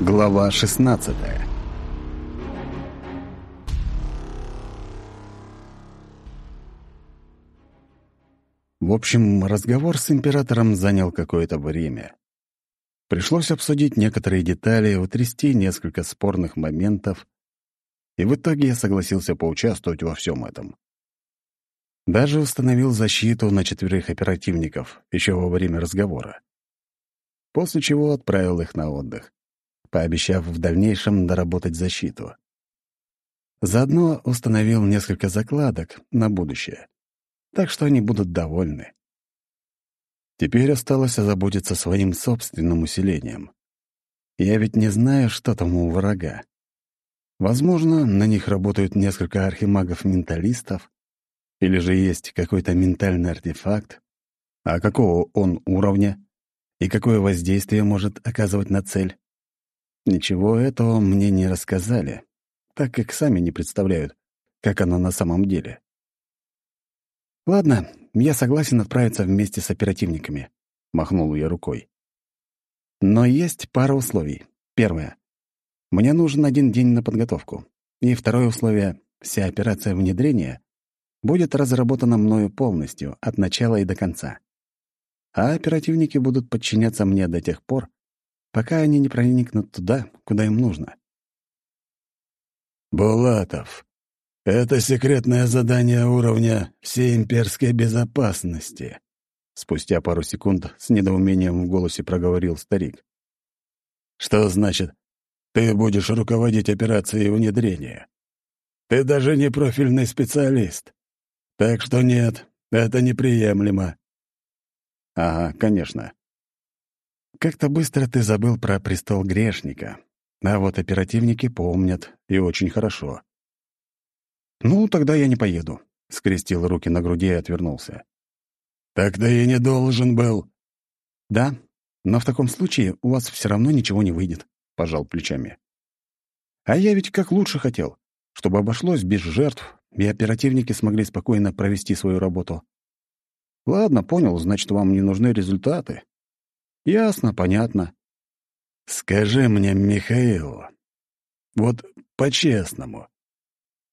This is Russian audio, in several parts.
Глава 16 В общем, разговор с императором занял какое-то время. Пришлось обсудить некоторые детали, утрясти несколько спорных моментов, и в итоге я согласился поучаствовать во всем этом. Даже установил защиту на четверых оперативников еще во время разговора. После чего отправил их на отдых пообещав в дальнейшем доработать защиту. Заодно установил несколько закладок на будущее, так что они будут довольны. Теперь осталось озаботиться своим собственным усилением. Я ведь не знаю, что там у врага. Возможно, на них работают несколько архимагов-менталистов, или же есть какой-то ментальный артефакт. А какого он уровня? И какое воздействие может оказывать на цель? Ничего этого мне не рассказали, так как сами не представляют, как оно на самом деле. «Ладно, я согласен отправиться вместе с оперативниками», — махнул я рукой. «Но есть пара условий. Первое. Мне нужен один день на подготовку. И второе условие — вся операция внедрения будет разработана мною полностью, от начала и до конца. А оперативники будут подчиняться мне до тех пор, пока они не проникнут туда, куда им нужно. «Булатов, это секретное задание уровня всей имперской безопасности», спустя пару секунд с недоумением в голосе проговорил старик. «Что значит, ты будешь руководить операцией внедрения? Ты даже не профильный специалист. Так что нет, это неприемлемо». «Ага, конечно. Как-то быстро ты забыл про престол грешника. А вот оперативники помнят, и очень хорошо. «Ну, тогда я не поеду», — скрестил руки на груди и отвернулся. «Так ты и не должен был». «Да, но в таком случае у вас все равно ничего не выйдет», — пожал плечами. «А я ведь как лучше хотел, чтобы обошлось без жертв, и оперативники смогли спокойно провести свою работу. Ладно, понял, значит, вам не нужны результаты. Ясно, понятно. Скажи мне, Михаил, вот по-честному,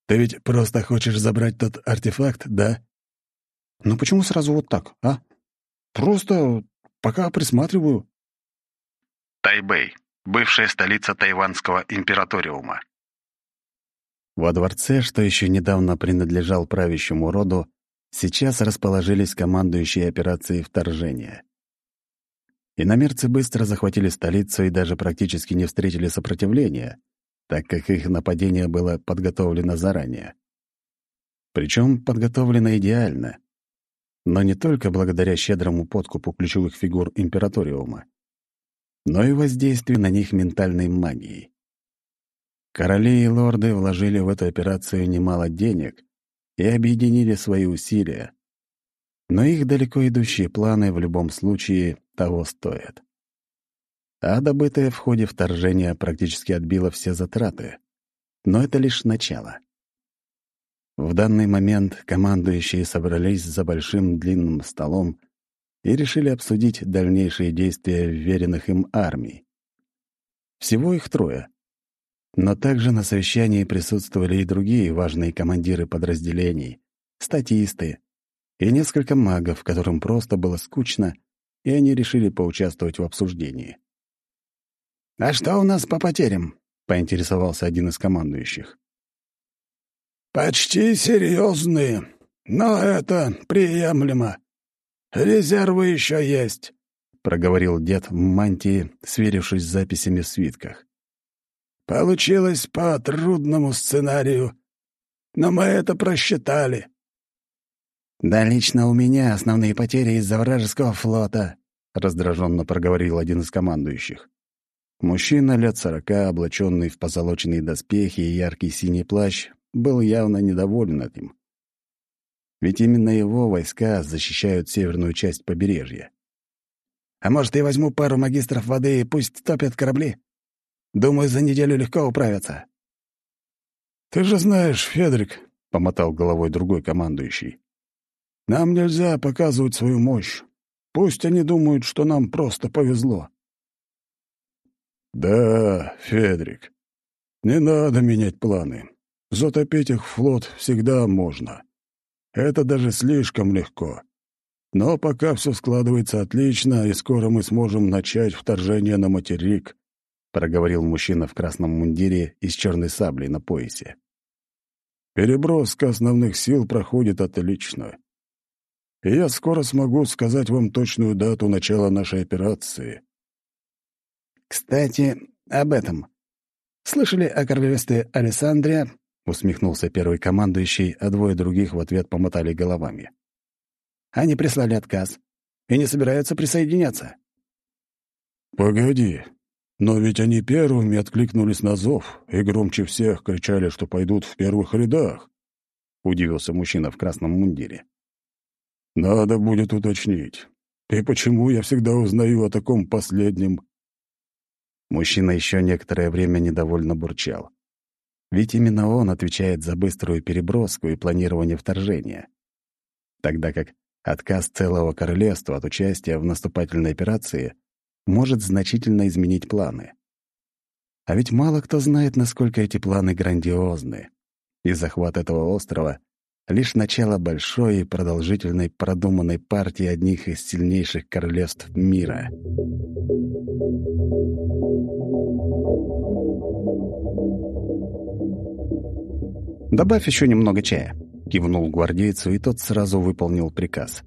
ты ведь просто хочешь забрать тот артефакт, да? Ну почему сразу вот так, а? Просто пока присматриваю. Тайбэй, бывшая столица тайванского императориума. Во дворце, что еще недавно принадлежал правящему роду, сейчас расположились командующие операцией вторжения. Иномерцы быстро захватили столицу и даже практически не встретили сопротивления, так как их нападение было подготовлено заранее. Причем подготовлено идеально. Но не только благодаря щедрому подкупу ключевых фигур Императориума, но и воздействию на них ментальной магией. Короли и лорды вложили в эту операцию немало денег и объединили свои усилия, но их далеко идущие планы в любом случае того стоят. А добытое в ходе вторжения практически отбило все затраты. Но это лишь начало. В данный момент командующие собрались за большим длинным столом и решили обсудить дальнейшие действия веренных им армий. Всего их трое. Но также на совещании присутствовали и другие важные командиры подразделений, статисты, и несколько магов, которым просто было скучно, и они решили поучаствовать в обсуждении. «А что у нас по потерям?» — поинтересовался один из командующих. «Почти серьезные, но это приемлемо. Резервы еще есть», — проговорил дед в мантии, сверившись с записями в свитках. «Получилось по трудному сценарию, но мы это просчитали. «Да лично у меня основные потери из-за вражеского флота», — раздраженно проговорил один из командующих. Мужчина лет сорока, облаченный в позолоченные доспехи и яркий синий плащ, был явно недоволен этим. Ведь именно его войска защищают северную часть побережья. «А может, я возьму пару магистров воды и пусть топят корабли? Думаю, за неделю легко управятся». «Ты же знаешь, Федрик», — помотал головой другой командующий, нам нельзя показывать свою мощь. Пусть они думают, что нам просто повезло. «Да, Федрик, не надо менять планы. Затопить их флот всегда можно. Это даже слишком легко. Но пока все складывается отлично, и скоро мы сможем начать вторжение на материк», — проговорил мужчина в красном мундире и с черной саблей на поясе. «Переброска основных сил проходит отлично. И я скоро смогу сказать вам точную дату начала нашей операции». «Кстати, об этом. Слышали о королевстве Александрия?» — усмехнулся первый командующий, а двое других в ответ помотали головами. Они прислали отказ и не собираются присоединяться. «Погоди, но ведь они первыми откликнулись на зов и громче всех кричали, что пойдут в первых рядах», — удивился мужчина в красном мундире. «Надо будет уточнить. И почему я всегда узнаю о таком последнем?» Мужчина еще некоторое время недовольно бурчал. Ведь именно он отвечает за быструю переброску и планирование вторжения. Тогда как Отказ целого королевства от участия в наступательной операции может значительно изменить планы. А ведь мало кто знает, насколько эти планы грандиозны. И захват этого острова — лишь начало большой и продолжительной продуманной партии одних из сильнейших королевств мира. «Добавь еще немного чая», Кивнул гвардейцу, и тот сразу выполнил приказ.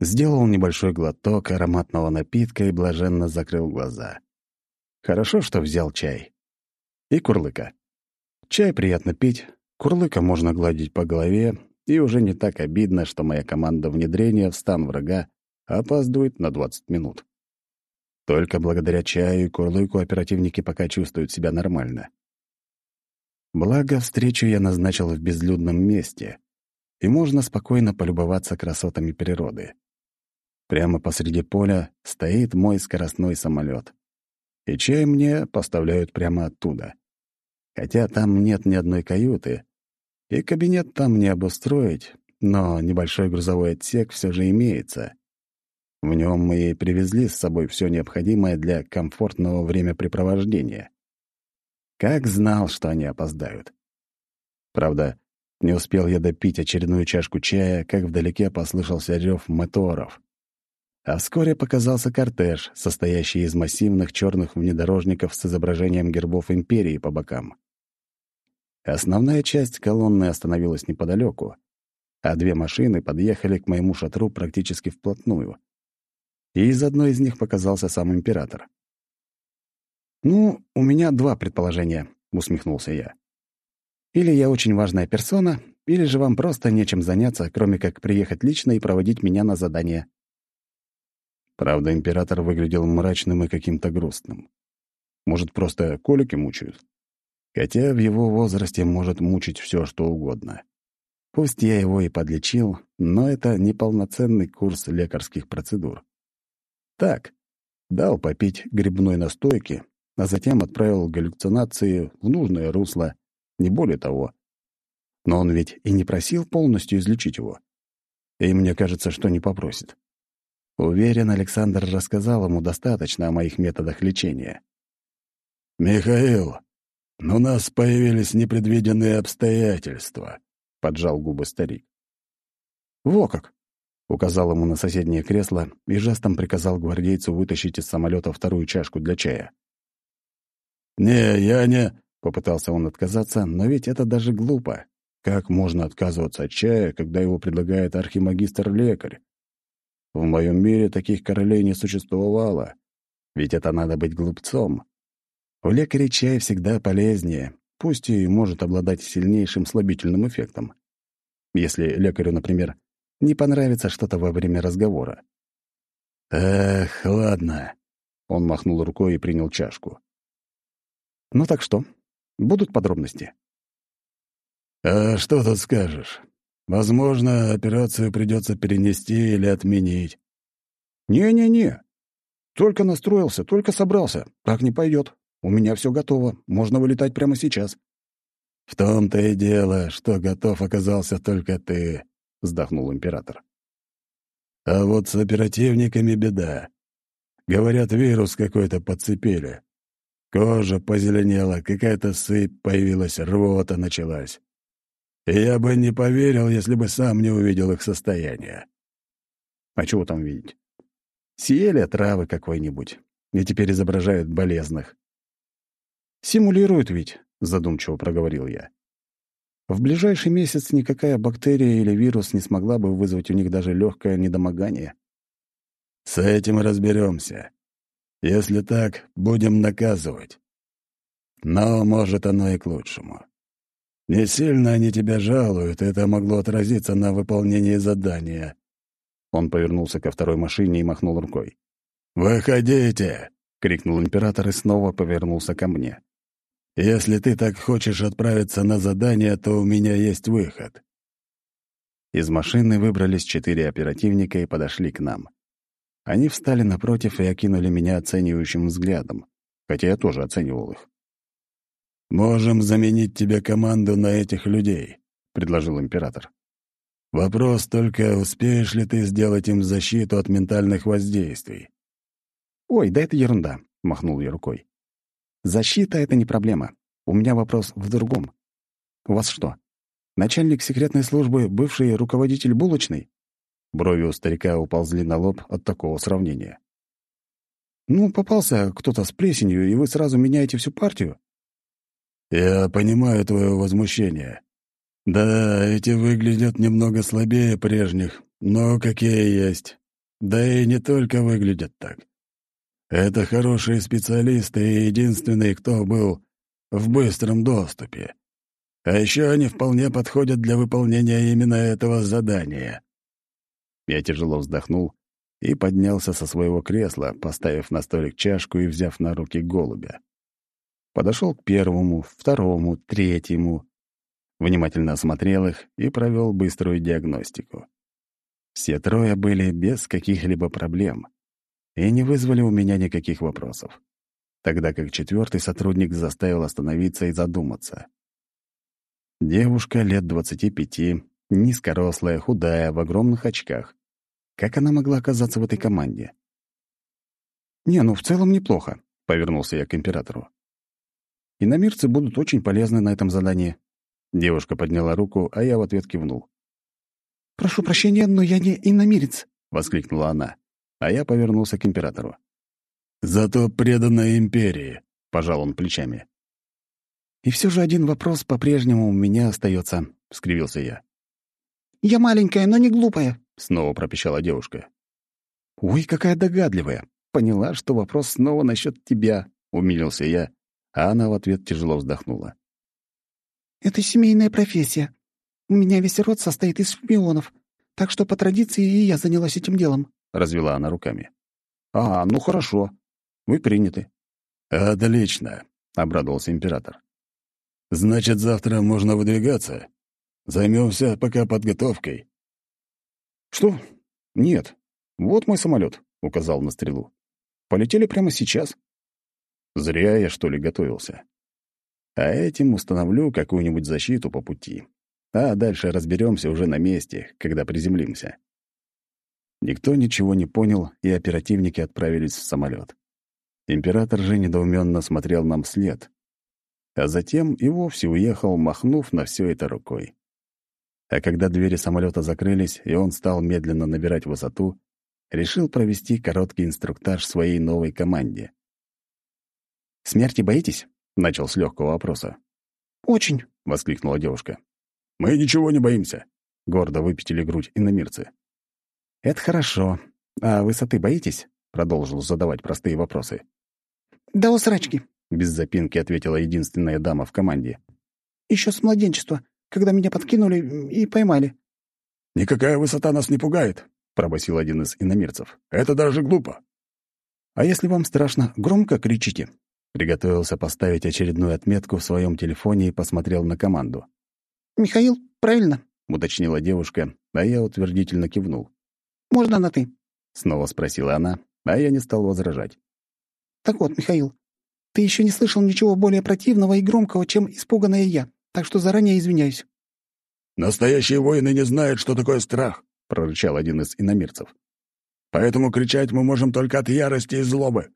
Сделал небольшой глоток ароматного напитка и блаженно закрыл глаза. Хорошо, что взял чай. И курлыка. Чай приятно пить, курлыка можно гладить по голове, и уже не так обидно, что моя команда внедрения в стан врага опаздывает на 20 минут. Только благодаря чаю и курлыку оперативники пока чувствуют себя нормально. Благо, встречу я назначил в безлюдном месте, и можно спокойно полюбоваться красотами природы. Прямо посреди поля стоит мой скоростной самолет, и чай мне поставляют прямо оттуда. Хотя там нет ни одной каюты, и кабинет там не обустроить, но небольшой грузовой отсек все же имеется. В нем мы и привезли с собой все необходимое для комфортного времяпрепровождения. Как знал, что они опоздают. Правда, не успел я допить очередную чашку чая, как вдалеке послышался рев моторов. А вскоре показался кортеж, состоящий из массивных черных внедорожников с изображением гербов империи по бокам. Основная часть колонны остановилась неподалеку, а две машины подъехали к моему шатру практически вплотную. И из одной из них показался сам император. «Ну, у меня два предположения», — усмехнулся я. «Или я очень важная персона, или же вам просто нечем заняться, кроме как приехать лично и проводить меня на задание». Правда, император выглядел мрачным и каким-то грустным. Может, просто колики мучают? Хотя в его возрасте может мучить все, что угодно. Пусть я его и подлечил, но это неполноценный курс лекарских процедур. Так, дал попить грибной настойки, а затем отправил галлюцинации в нужное русло, не более того. Но он ведь и не просил полностью излечить его. И мне кажется, что не попросит. Уверен, Александр рассказал ему достаточно о моих методах лечения. «Михаил, у нас появились непредвиденные обстоятельства», — поджал губы старик. «Во как!» — указал ему на соседнее кресло и жестом приказал гвардейцу вытащить из самолета вторую чашку для чая. «Не, я не...» — попытался он отказаться, но ведь это даже глупо. Как можно отказываться от чая, когда его предлагает архимагистр-лекарь? В моем мире таких королей не существовало, ведь это надо быть глупцом. У лекаря чай всегда полезнее, пусть и может обладать сильнейшим слабительным эффектом. Если лекарю, например, не понравится что-то во время разговора. «Эх, ладно», — он махнул рукой и принял чашку. Ну так что? Будут подробности? А что тут скажешь? Возможно, операцию придется перенести или отменить. Не-не-не. Только настроился, только собрался. Так не пойдет. У меня все готово. Можно вылетать прямо сейчас. В том-то и дело, что готов оказался только ты, вздохнул император. А вот с оперативниками беда. Говорят, вирус какой-то подцепили. Кожа позеленела, какая-то сыпь появилась, рвота началась. И я бы не поверил, если бы сам не увидел их состояние. А чего там видеть? Съели травы какой-нибудь, и теперь изображают болезных. «Симулируют ведь», — задумчиво проговорил я. В ближайший месяц никакая бактерия или вирус не смогла бы вызвать у них даже легкое недомогание. «С этим разберемся. Если так, будем наказывать. Но, может, оно и к лучшему. Не сильно они тебя жалуют, это могло отразиться на выполнении задания». Он повернулся ко второй машине и махнул рукой. «Выходите!» — крикнул император и снова повернулся ко мне. «Если ты так хочешь отправиться на задание, то у меня есть выход». Из машины выбрались четыре оперативника и подошли к нам. Они встали напротив и окинули меня оценивающим взглядом, хотя я тоже оценивал их. «Можем заменить тебе команду на этих людей», — предложил император. «Вопрос только, успеешь ли ты сделать им защиту от ментальных воздействий?» «Ой, да это ерунда», — махнул я рукой. «Защита — это не проблема. У меня вопрос в другом. У вас что, начальник секретной службы — бывший руководитель булочной?» Брови у старика уползли на лоб от такого сравнения. «Ну, попался кто-то с плесенью, и вы сразу меняете всю партию?» «Я понимаю твое возмущение. Да, эти выглядят немного слабее прежних, но какие есть. Да и не только выглядят так. Это хорошие специалисты и единственные, кто был в быстром доступе. А еще они вполне подходят для выполнения именно этого задания. Я тяжело вздохнул и поднялся со своего кресла, поставив на столик чашку и взяв на руки голубя. Подошел к первому, второму, третьему, внимательно осмотрел их и провел быструю диагностику. Все трое были без каких-либо проблем и не вызвали у меня никаких вопросов, тогда как четвертый сотрудник заставил остановиться и задуматься. Девушка лет двадцати пяти, Низкорослая, худая, в огромных очках. Как она могла оказаться в этой команде? «Не, ну в целом неплохо», — повернулся я к императору. «Иномирцы будут очень полезны на этом задании». Девушка подняла руку, а я в ответ кивнул. «Прошу прощения, но я не иномирец», — воскликнула она, а я повернулся к императору. «Зато преданная империи», — пожал он плечами. «И все же один вопрос по-прежнему у меня остается», — скривился я. «Я маленькая, но не глупая», — снова пропищала девушка. «Ой, какая догадливая! Поняла, что вопрос снова насчет тебя», — умилился я, а она в ответ тяжело вздохнула. «Это семейная профессия. У меня весь род состоит из шпионов, так что по традиции и я занялась этим делом», — развела она руками. «А, ну хорошо. Вы приняты». «Отлично», — обрадовался император. «Значит, завтра можно выдвигаться?» Займемся пока подготовкой». «Что? Нет. Вот мой самолет, указал на стрелу. «Полетели прямо сейчас». Зря я, что ли, готовился. А этим установлю какую-нибудь защиту по пути. А дальше разберемся уже на месте, когда приземлимся. Никто ничего не понял, и оперативники отправились в самолет. Император же недоуменно смотрел нам вслед, а затем и вовсе уехал, махнув на все это рукой. А когда двери самолета закрылись, и он стал медленно набирать высоту, решил провести короткий инструктаж своей новой команде. «Смерти боитесь?» — начал с легкого вопроса. «Очень», — воскликнула девушка. «Мы ничего не боимся», — гордо выпятили грудь иномирцы. «Это хорошо. А высоты боитесь?» — продолжил задавать простые вопросы. «Да усрачки», — без запинки ответила единственная дама в команде. Еще с младенчества когда меня подкинули и поймали». «Никакая высота нас не пугает», — пробасил один из иномирцев. «Это даже глупо». «А если вам страшно, громко кричите». Приготовился поставить очередную отметку в своем телефоне и посмотрел на команду. «Михаил, правильно», — уточнила девушка, а я утвердительно кивнул. «Можно на «ты»?» — снова спросила она, а я не стал возражать. «Так вот, Михаил, ты еще не слышал ничего более противного и громкого, чем испуганная я так что заранее извиняюсь». «Настоящие воины не знают, что такое страх», — прорычал один из иномирцев. «Поэтому кричать мы можем только от ярости и злобы».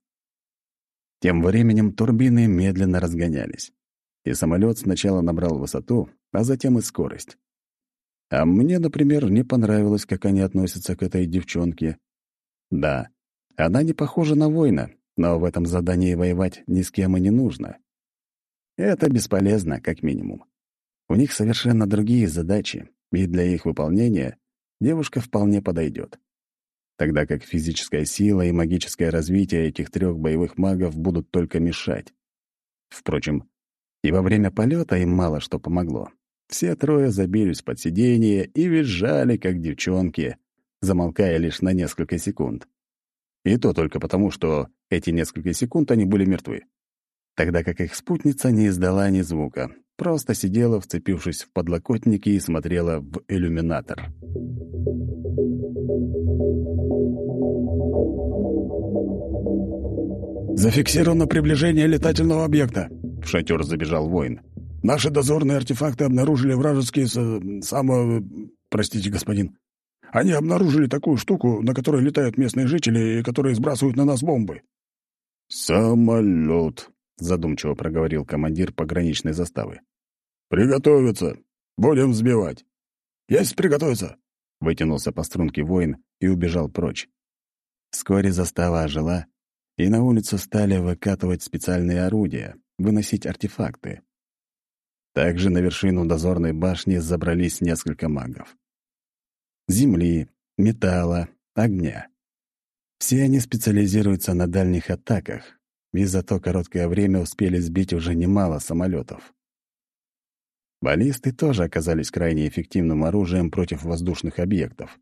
Тем временем турбины медленно разгонялись, и самолет сначала набрал высоту, а затем и скорость. А мне, например, не понравилось, как они относятся к этой девчонке. Да, она не похожа на воина, но в этом задании воевать ни с кем и не нужно. Это бесполезно, как минимум. У них совершенно другие задачи, и для их выполнения девушка вполне подойдет. Тогда как физическая сила и магическое развитие этих трех боевых магов будут только мешать. Впрочем, и во время полета им мало что помогло. Все трое забились под сиденье и визжали, как девчонки, замолкая лишь на несколько секунд. И то только потому, что эти несколько секунд они были мертвы. Тогда как их спутница не издала ни звука, просто сидела, вцепившись в подлокотники и смотрела в иллюминатор. «Зафиксировано приближение летательного объекта», — в шатер забежал воин. «Наши дозорные артефакты обнаружили вражеские с... само... простите, господин. Они обнаружили такую штуку, на которой летают местные жители и которые сбрасывают на нас бомбы». «Самолет», — задумчиво проговорил командир пограничной заставы. «Приготовиться. Будем взбивать». «Есть приготовиться», — вытянулся по струнке воин и убежал прочь. Вскоре застава ожила, и на улицу стали выкатывать специальные орудия, выносить артефакты. Также на вершину дозорной башни забрались несколько магов. Земли, металла, огня. Все они специализируются на дальних атаках, и за то короткое время успели сбить уже немало самолетов. Баллисты тоже оказались крайне эффективным оружием против воздушных объектов.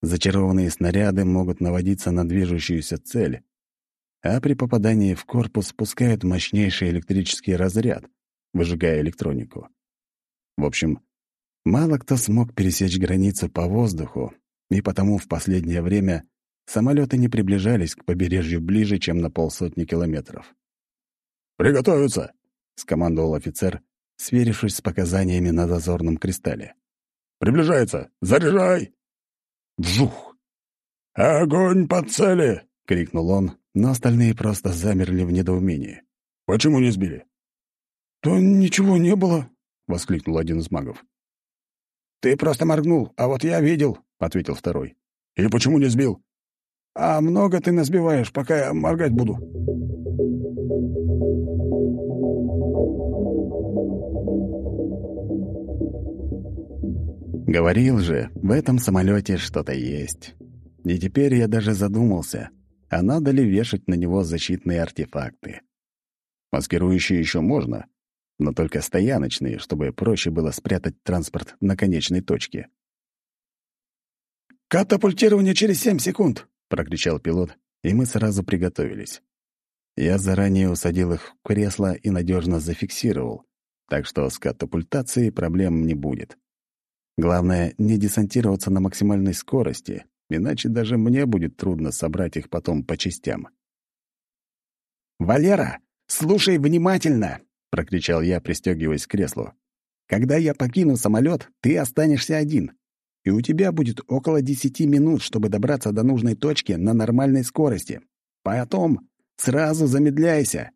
Зачарованные снаряды могут наводиться на движущуюся цель, а при попадании в корпус спускают мощнейший электрический разряд, выжигая электронику. В общем, мало кто смог пересечь границу по воздуху, и потому в последнее время самолеты не приближались к побережью ближе, чем на полсотни километров. «Приготовиться!» — скомандовал офицер, сверившись с показаниями на дозорном кристалле. «Приближается! Заряжай!» Вжух! «Огонь по цели!» — крикнул он, но остальные просто замерли в недоумении. «Почему не сбили?» «То ничего не было», — воскликнул один из магов. «Ты просто моргнул, а вот я видел», — ответил второй. «И почему не сбил?» «А много ты насбиваешь, пока я моргать буду». Говорил же, в этом самолете что-то есть. И теперь я даже задумался, а надо ли вешать на него защитные артефакты. Маскирующие еще можно, но только стояночные, чтобы проще было спрятать транспорт на конечной точке. «Катапультирование через семь секунд!» — прокричал пилот, и мы сразу приготовились. Я заранее усадил их в кресло и надежно зафиксировал, так что с катапультацией проблем не будет. Главное, не десантироваться на максимальной скорости, иначе даже мне будет трудно собрать их потом по частям. «Валера, слушай внимательно!» — прокричал я, пристегиваясь к креслу. «Когда я покину самолет, ты останешься один, и у тебя будет около десяти минут, чтобы добраться до нужной точки на нормальной скорости. Потом сразу замедляйся!»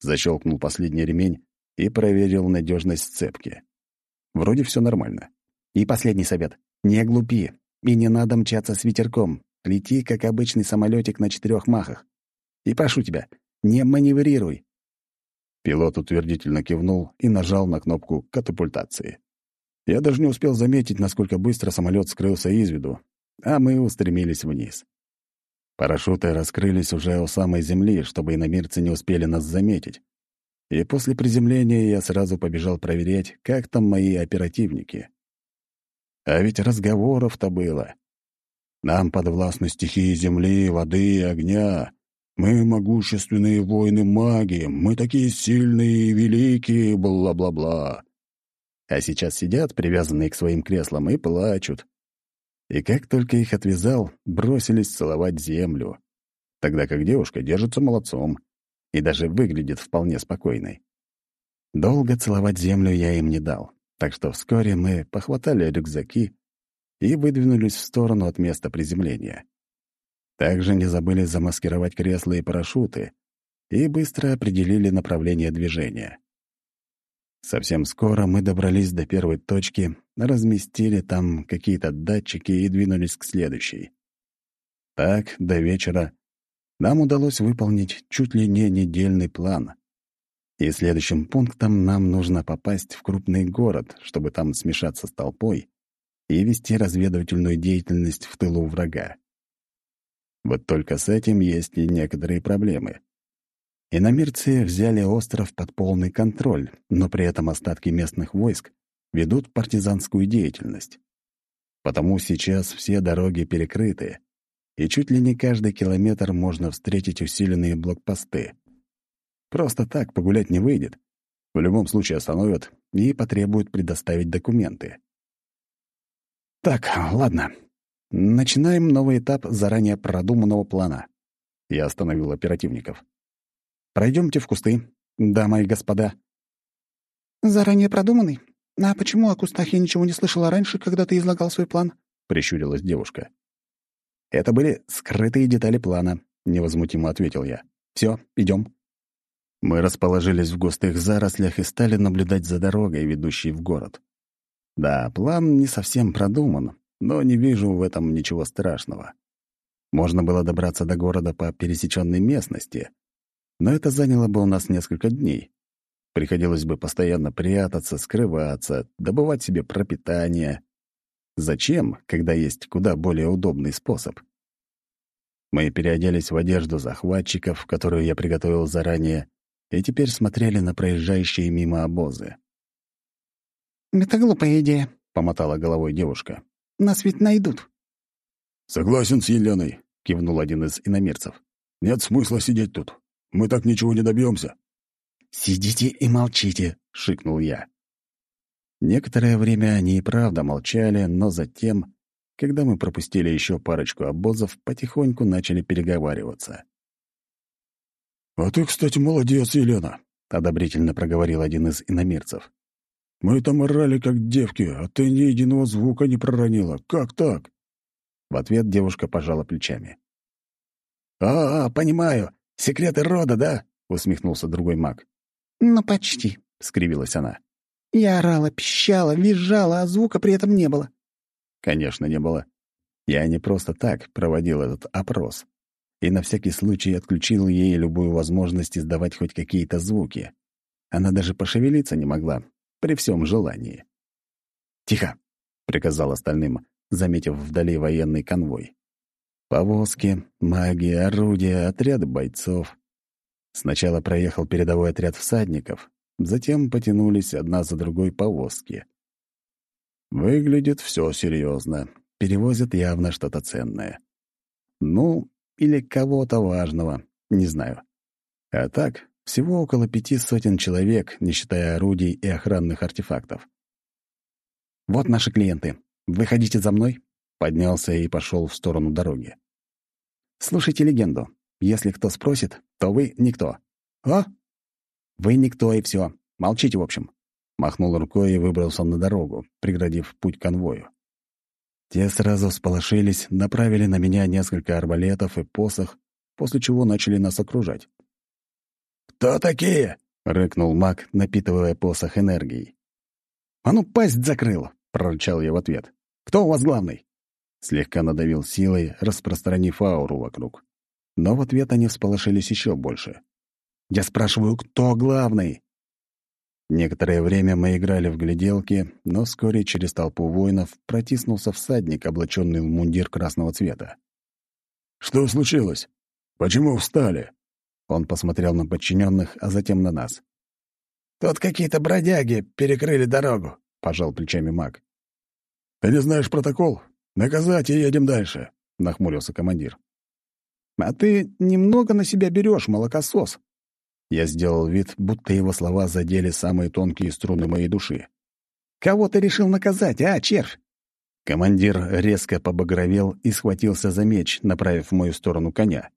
Защелкнул последний ремень и проверил надежность цепки. Вроде все нормально. И последний совет. Не глупи. И не надо мчаться с ветерком. Лети, как обычный самолетик на четырех махах. И прошу тебя, не маневрируй. Пилот утвердительно кивнул и нажал на кнопку катапультации. Я даже не успел заметить, насколько быстро самолет скрылся из виду, а мы устремились вниз. Парашюты раскрылись уже у самой земли, чтобы иномирцы не успели нас заметить. И после приземления я сразу побежал проверять, как там мои оперативники. А ведь разговоров-то было. Нам подвластны стихии земли, воды и огня. Мы могущественные воины-маги, мы такие сильные и великие, бла-бла-бла. А сейчас сидят, привязанные к своим креслам, и плачут. И как только их отвязал, бросились целовать землю. Тогда как девушка держится молодцом и даже выглядит вполне спокойной. Долго целовать землю я им не дал. Так что вскоре мы похватали рюкзаки и выдвинулись в сторону от места приземления. Также не забыли замаскировать кресла и парашюты, и быстро определили направление движения. Совсем скоро мы добрались до первой точки, разместили там какие-то датчики и двинулись к следующей. Так, до вечера нам удалось выполнить чуть ли не недельный план. И следующим пунктом нам нужно попасть в крупный город, чтобы там смешаться с толпой и вести разведывательную деятельность в тылу врага. Вот только с этим есть и некоторые проблемы. Иномирцы взяли остров под полный контроль, но при этом остатки местных войск ведут партизанскую деятельность. Потому сейчас все дороги перекрыты, и чуть ли не каждый километр можно встретить усиленные блокпосты. Просто так погулять не выйдет. В любом случае остановят и потребуют предоставить документы. Так, ладно, Начинаем новый этап заранее продуманного плана. Я остановил оперативников. Пройдемте в кусты, дамы и господа. Заранее продуманный? А почему о кустах я ничего не слышала раньше, когда ты излагал свой план? Прищурилась девушка. Это были скрытые детали плана, невозмутимо ответил я. Все, идем. Мы расположились в густых зарослях и стали наблюдать за дорогой, ведущей в город. Да, план не совсем продуман, но не вижу в этом ничего страшного. Можно было добраться до города по пересеченной местности, но это заняло бы у нас несколько дней. Приходилось бы постоянно прятаться, скрываться, добывать себе пропитание. Зачем, когда есть куда более удобный способ? Мы переоделись в одежду захватчиков, которую я приготовил заранее, и теперь смотрели на проезжающие мимо обозы. «Это глупая идея», — помотала головой девушка. Нас ведь найдут». «Согласен с Еленой», — кивнул один из иномерцев. «Нет смысла сидеть тут. Мы так ничего не добьемся. «Сидите и молчите», — шикнул я. Некоторое время они и правда молчали, но затем, когда мы пропустили еще парочку обозов, потихоньку начали переговариваться. «А ты, кстати, молодец, Елена», — одобрительно проговорил один из иномерцев. Мы там орали, как девки, а ты ни единого звука не проронила. Как так?» В ответ девушка пожала плечами. «А, -а понимаю. Секреты рода, да?» — усмехнулся другой маг. «Ну, почти», — скривилась она. «Я орала, пищала, визжала, а звука при этом не было». «Конечно, не было. Я не просто так проводил этот опрос и на всякий случай отключил ей любую возможность издавать хоть какие-то звуки. Она даже пошевелиться не могла, при всем желании. «Тихо!» — приказал остальным, заметив вдали военный конвой. Повозки, маги, орудия, отряды бойцов. Сначала проехал передовой отряд всадников, затем потянулись одна за другой повозки. Выглядит все серьезно. Перевозят явно что-то ценное. Ну, или кого-то важного, не знаю. А так, всего около пяти сотен человек, не считая орудий и охранных артефактов. «Вот наши клиенты. Выходите за мной?» Поднялся и пошел в сторону дороги. «Слушайте легенду. Если кто спросит, то вы никто». «А?» «Вы никто, и все. Молчите, в общем». Махнул рукой и выбрался на дорогу, преградив путь конвою. Те сразу всполошились, направили на меня несколько арбалетов и посох, после чего начали нас окружать. «Кто такие?» — рыкнул маг, напитывая посох энергией. «А ну, пасть закрыл!» — прорычал я в ответ. «Кто у вас главный?» Слегка надавил силой, распространив ауру вокруг. Но в ответ они всполошились еще больше. «Я спрашиваю, кто главный?» Некоторое время мы играли в гляделки, но вскоре через толпу воинов протиснулся всадник, облаченный в мундир красного цвета. «Что случилось? Почему встали?» Он посмотрел на подчиненных, а затем на нас. «Тут какие-то бродяги перекрыли дорогу», — пожал плечами маг. «Ты не знаешь протокол? Наказать и едем дальше», — нахмурился командир. «А ты немного на себя берешь, молокосос». Я сделал вид, будто его слова задели самые тонкие струны моей души. «Кого ты решил наказать, а, червь?» Командир резко побагровел и схватился за меч, направив в мою сторону коня.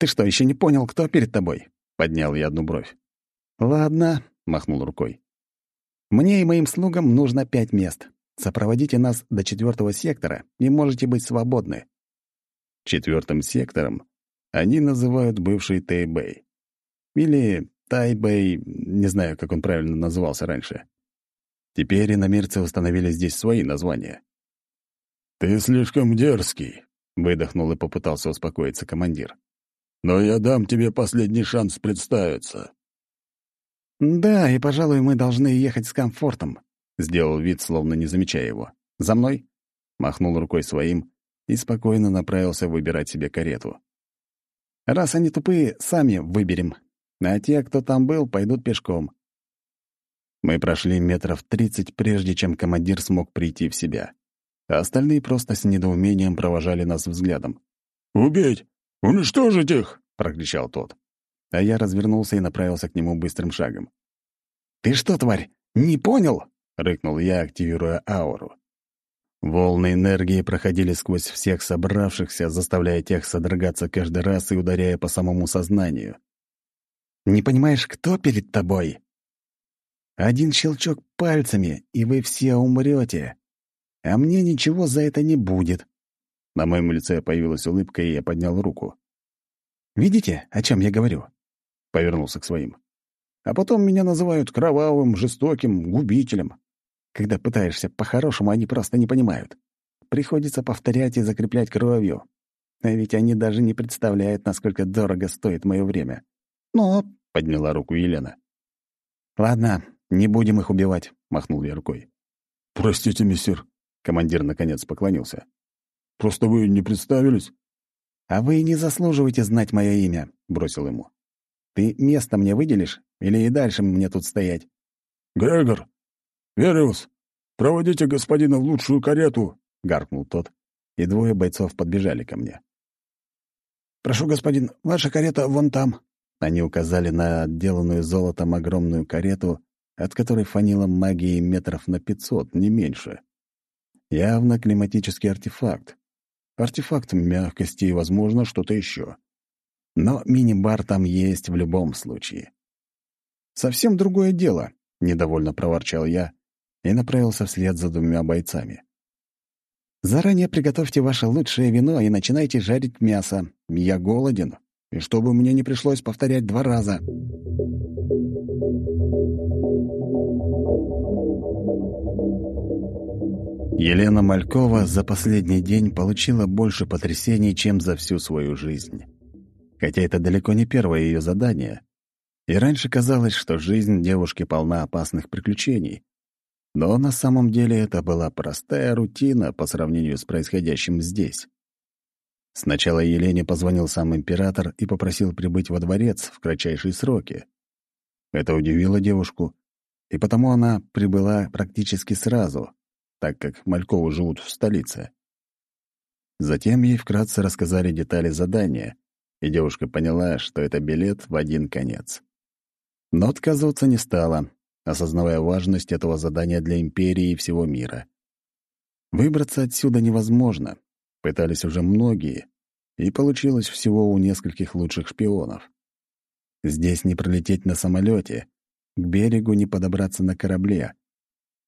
«Ты что, еще не понял, кто перед тобой?» — поднял я одну бровь. «Ладно», — махнул рукой. «Мне и моим слугам нужно пять мест. Сопроводите нас до четвертого сектора, и можете быть свободны». Четвертым сектором они называют бывший Тэйбэй. Или Тайбэй, не знаю, как он правильно назывался раньше. Теперь иномирцы установили здесь свои названия. «Ты слишком дерзкий», — выдохнул и попытался успокоиться командир. «Но я дам тебе последний шанс представиться». «Да, и, пожалуй, мы должны ехать с комфортом», — сделал вид, словно не замечая его. «За мной?» — махнул рукой своим и спокойно направился выбирать себе карету. «Раз они тупые, сами выберем. А те, кто там был, пойдут пешком. Мы прошли метров тридцать, прежде чем командир смог прийти в себя. А остальные просто с недоумением провожали нас взглядом. «Убить! Уничтожить их!» — прокричал тот. А я развернулся и направился к нему быстрым шагом. «Ты что, тварь, не понял?» — рыкнул я, активируя ауру. Волны энергии проходили сквозь всех собравшихся, заставляя тех содрогаться каждый раз и ударяя по самому сознанию. «Не понимаешь, кто перед тобой?» Один щелчок пальцами, и вы все умрете. А мне ничего за это не будет. На моем лице появилась улыбка, и я поднял руку. «Видите, о чем я говорю?» Повернулся к своим. «А потом меня называют кровавым, жестоким, губителем. Когда пытаешься по-хорошему, они просто не понимают. Приходится повторять и закреплять кровью. А ведь они даже не представляют, насколько дорого стоит мое время. «Но...» — подняла руку Елена. «Ладно, «Не будем их убивать», — махнул я рукой. «Простите, мистер», — командир наконец поклонился. «Просто вы не представились?» «А вы не заслуживаете знать мое имя», — бросил ему. «Ты место мне выделишь или и дальше мне тут стоять?» «Грегор! Вериус! Проводите господина в лучшую карету!» — гаркнул тот, и двое бойцов подбежали ко мне. «Прошу, господин, ваша карета вон там». Они указали на отделанную золотом огромную карету, от которой фанило магией метров на пятьсот, не меньше. Явно климатический артефакт. Артефакт мягкости и, возможно, что-то еще. Но мини-бар там есть в любом случае. «Совсем другое дело», — недовольно проворчал я и направился вслед за двумя бойцами. «Заранее приготовьте ваше лучшее вино и начинайте жарить мясо. Я голоден, и чтобы мне не пришлось повторять два раза». Елена Малькова за последний день получила больше потрясений, чем за всю свою жизнь. Хотя это далеко не первое ее задание. И раньше казалось, что жизнь девушки полна опасных приключений. Но на самом деле это была простая рутина по сравнению с происходящим здесь. Сначала Елене позвонил сам император и попросил прибыть во дворец в кратчайшие сроки. Это удивило девушку, и потому она прибыла практически сразу, так как Мальковы живут в столице. Затем ей вкратце рассказали детали задания, и девушка поняла, что это билет в один конец. Но отказываться не стала, осознавая важность этого задания для империи и всего мира. Выбраться отсюда невозможно. Пытались уже многие, и получилось всего у нескольких лучших шпионов. Здесь не пролететь на самолете, к берегу не подобраться на корабле,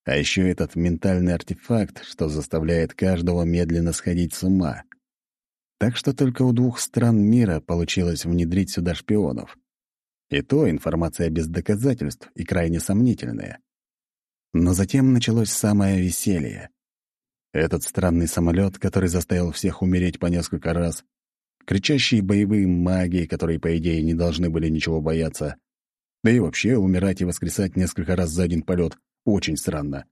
а еще этот ментальный артефакт, что заставляет каждого медленно сходить с ума. Так что только у двух стран мира получилось внедрить сюда шпионов. И то информация без доказательств и крайне сомнительная. Но затем началось самое веселье. Этот странный самолет, который заставил всех умереть по несколько раз, кричащие боевые маги, которые, по идее, не должны были ничего бояться, да и вообще умирать и воскресать несколько раз за один полет — очень странно.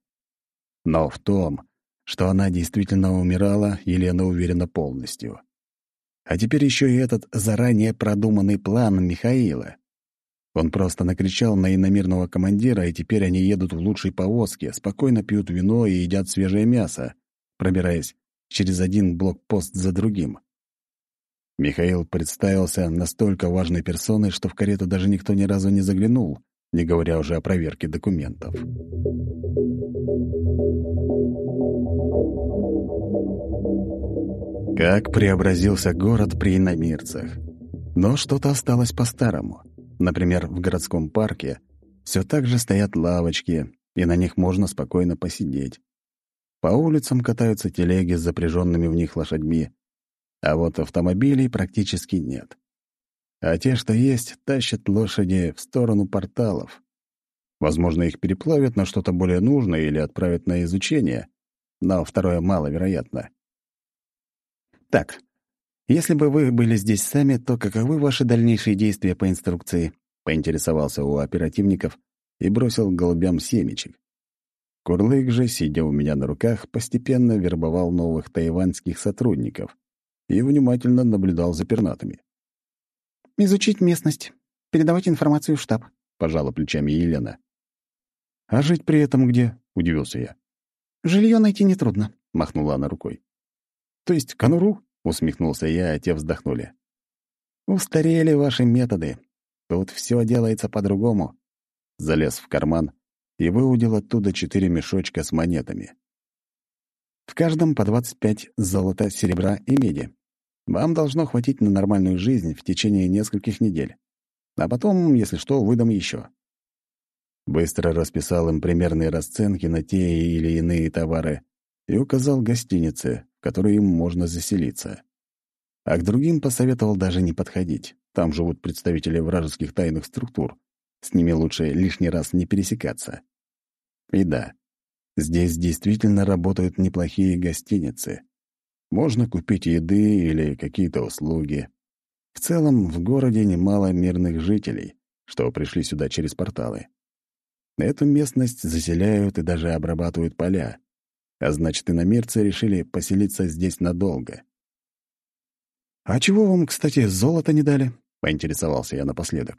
Но в том, что она действительно умирала, Елена уверена полностью. А теперь еще и этот заранее продуманный план Михаила. Он просто накричал на иномирного командира, и теперь они едут в лучшей повозке, спокойно пьют вино и едят свежее мясо, пробираясь через один блокпост за другим. Михаил представился настолько важной персоной, что в карету даже никто ни разу не заглянул, не говоря уже о проверке документов. Как преобразился город при иномирцах. Но что-то осталось по-старому. Например, в городском парке все так же стоят лавочки, и на них можно спокойно посидеть. По улицам катаются телеги с запряженными в них лошадьми, а вот автомобилей практически нет. А те, что есть, тащат лошади в сторону порталов. Возможно, их переплавят на что-то более нужное или отправят на изучение, но второе маловероятно. Так, если бы вы были здесь сами, то каковы ваши дальнейшие действия по инструкции? Поинтересовался у оперативников и бросил голубям семечек. Курлык же, сидя у меня на руках, постепенно вербовал новых тайваньских сотрудников и внимательно наблюдал за пернатыми. «Изучить местность, передавать информацию в штаб», — пожала плечами Елена. «А жить при этом где?» — удивился я. «Жилье найти нетрудно», — махнула она рукой. «То есть конуру?» — усмехнулся я, а те вздохнули. «Устарели ваши методы. Тут все делается по-другому». Залез в карман и выудил оттуда четыре мешочка с монетами. В каждом по 25 золота, серебра и меди. Вам должно хватить на нормальную жизнь в течение нескольких недель. А потом, если что, выдам еще. Быстро расписал им примерные расценки на те или иные товары и указал гостиницы, в которые им можно заселиться. А к другим посоветовал даже не подходить. Там живут представители вражеских тайных структур. С ними лучше лишний раз не пересекаться. И да, здесь действительно работают неплохие гостиницы. Можно купить еды или какие-то услуги. В целом, в городе немало мирных жителей, что пришли сюда через порталы. Эту местность заселяют и даже обрабатывают поля, а значит, иномирцы решили поселиться здесь надолго. «А чего вам, кстати, золото не дали?» — поинтересовался я напоследок.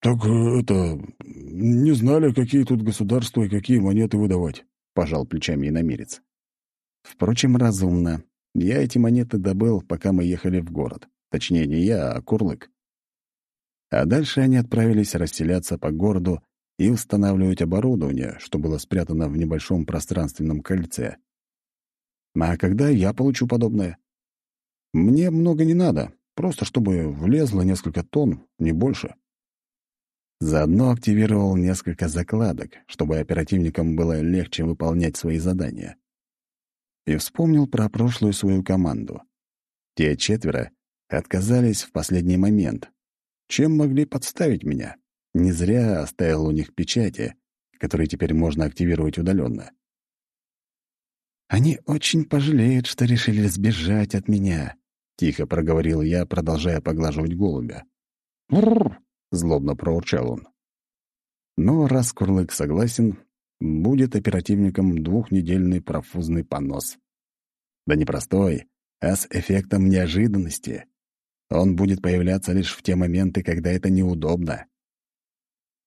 «Так э, это... не знали, какие тут государства и какие монеты выдавать», — пожал плечами иномерец. Впрочем, разумно. Я эти монеты добыл, пока мы ехали в город. Точнее, не я, а Курлык. А дальше они отправились расселяться по городу и устанавливать оборудование, что было спрятано в небольшом пространственном кольце. А когда я получу подобное? Мне много не надо, просто чтобы влезло несколько тонн, не больше. Заодно активировал несколько закладок, чтобы оперативникам было легче выполнять свои задания. И вспомнил про прошлую свою команду. Те четверо отказались в последний момент. Чем могли подставить меня? Не зря оставил у них печати, которые теперь можно активировать удаленно. «Они очень пожалеют, что решили сбежать от меня», — тихо проговорил я, продолжая поглаживать голубя. «Бррр!» — злобно проурчал он. Но раз Курлык согласен, будет оперативником двухнедельный профузный понос. Да не простой, а с эффектом неожиданности. Он будет появляться лишь в те моменты, когда это неудобно.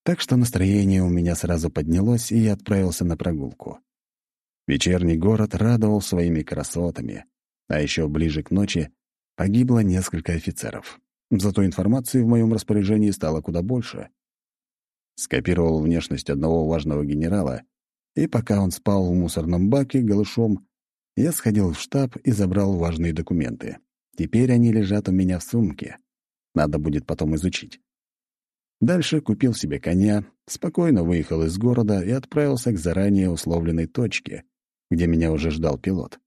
Так что настроение у меня сразу поднялось, и я отправился на прогулку. Вечерний город радовал своими красотами, а еще ближе к ночи погибло несколько офицеров. Зато информации в моем распоряжении стало куда больше. Скопировал внешность одного важного генерала, и пока он спал в мусорном баке голышом, я сходил в штаб и забрал важные документы. Теперь они лежат у меня в сумке. Надо будет потом изучить. Дальше купил себе коня, спокойно выехал из города и отправился к заранее условленной точке, где меня уже ждал пилот.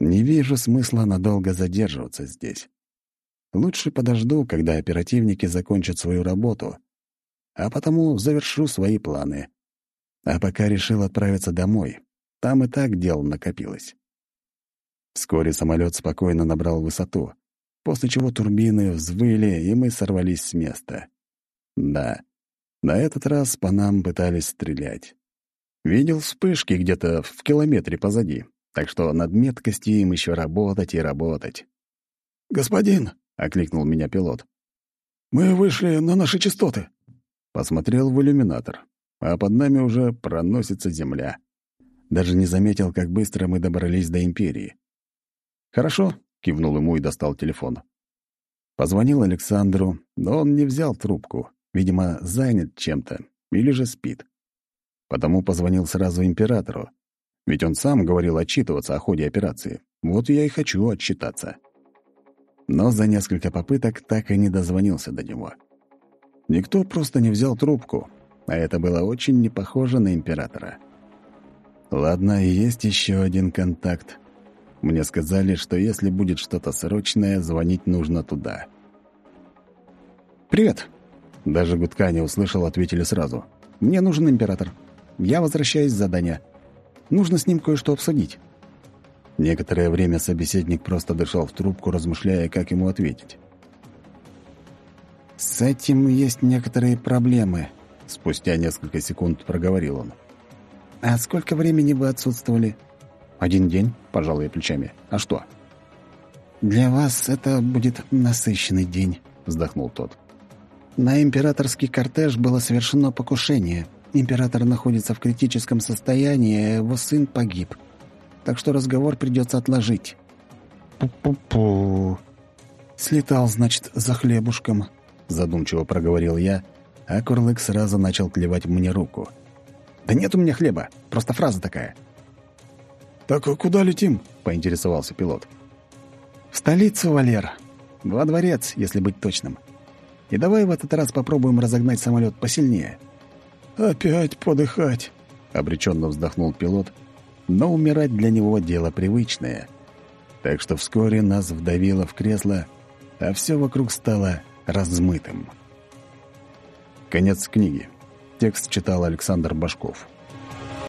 Не вижу смысла надолго задерживаться здесь. Лучше подожду, когда оперативники закончат свою работу, а потому завершу свои планы. А пока решил отправиться домой. Там и так дел накопилось. Вскоре самолет спокойно набрал высоту, после чего турбины взвыли, и мы сорвались с места. Да, на этот раз по нам пытались стрелять. Видел вспышки где-то в километре позади, так что над меткостью им еще работать и работать. «Господин!» — окликнул меня пилот. «Мы вышли на наши частоты». Посмотрел в иллюминатор, а под нами уже проносится земля. Даже не заметил, как быстро мы добрались до Империи. «Хорошо», — кивнул ему и достал телефон. Позвонил Александру, но он не взял трубку. Видимо, занят чем-то или же спит. Потому позвонил сразу императору. Ведь он сам говорил отчитываться о ходе операции. Вот я и хочу отчитаться но за несколько попыток так и не дозвонился до него. Никто просто не взял трубку, а это было очень не похоже на императора. Ладно, есть еще один контакт. Мне сказали, что если будет что-то срочное, звонить нужно туда. «Привет!» Даже гудка не услышал, ответили сразу. «Мне нужен император. Я возвращаюсь с задания. Нужно с ним кое-что обсудить». Некоторое время собеседник просто дышал в трубку, размышляя, как ему ответить. «С этим есть некоторые проблемы», — спустя несколько секунд проговорил он. «А сколько времени вы отсутствовали?» «Один день», — пожал я плечами. «А что?» «Для вас это будет насыщенный день», — вздохнул тот. «На императорский кортеж было совершено покушение. Император находится в критическом состоянии, а его сын погиб. Так что разговор придется отложить». «Пу-пу-пу...» «Слетал, значит, за хлебушком», — задумчиво проговорил я, а Курлык сразу начал клевать мне руку. «Да нет у меня хлеба, просто фраза такая». «Так куда летим?» — поинтересовался пилот. «В столицу, Валер. Во дворец, если быть точным. И давай в этот раз попробуем разогнать самолет посильнее». «Опять подыхать», — обреченно вздохнул пилот, но умирать для него дело привычное. Так что вскоре нас вдавило в кресло, а все вокруг стало размытым. Конец книги. Текст читал Александр Башков.